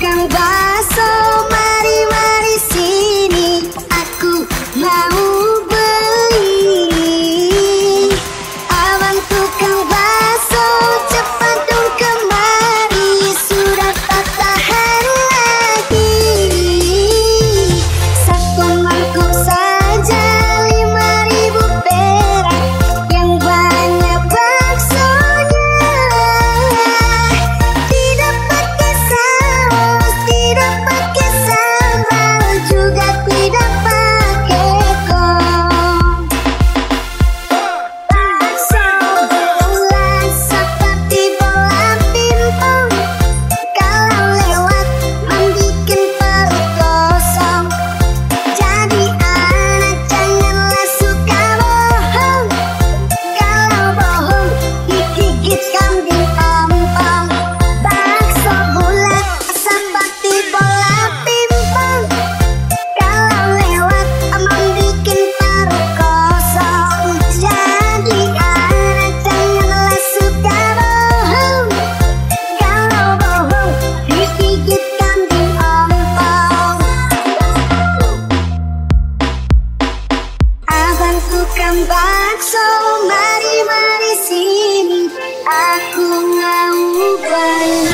Cangaço, mas... tukang bakso Mari-mari sini. Aku mau bayar